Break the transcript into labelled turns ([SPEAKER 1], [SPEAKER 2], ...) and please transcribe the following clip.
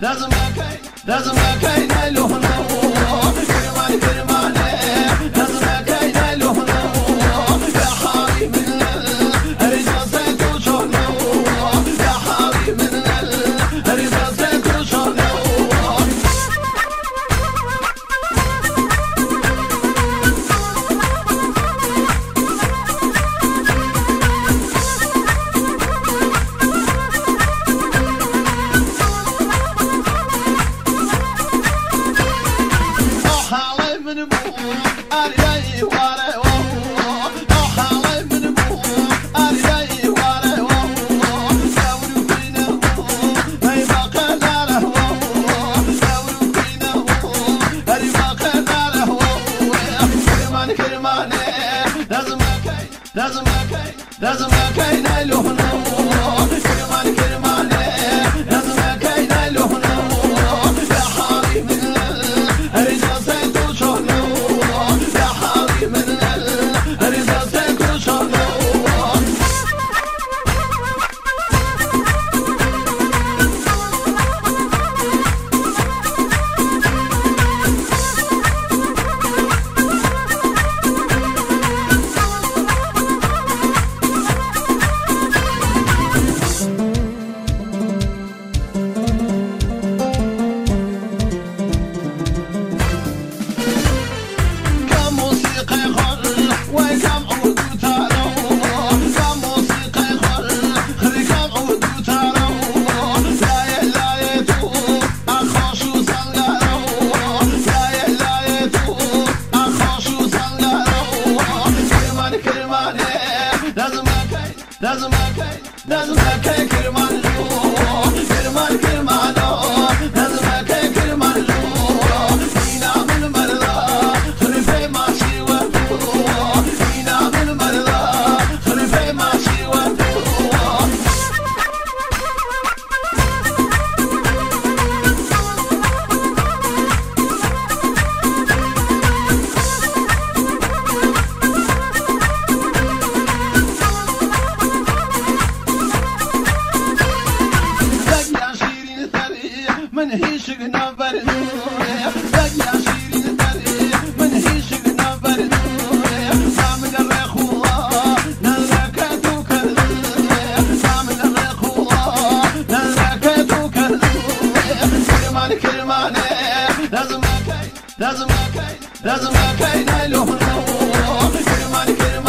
[SPEAKER 1] doesn't matter doesn't matter la. Nazım sakay kırman Kırman kırman o من هي شغنا برنوية بقيا شيرين تري من هي شغنا برنوية سامن الريخ والله نلك دوك الوية سامن الريخ والله نلك دوك الوية كلمان كلمان لازم اكاي لازم اكاي لازم اكاي نايلو كلمان كلمان